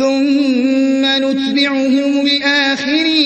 ثُمَّ نُتْبِعُهُمُ الْآخِرِينَ.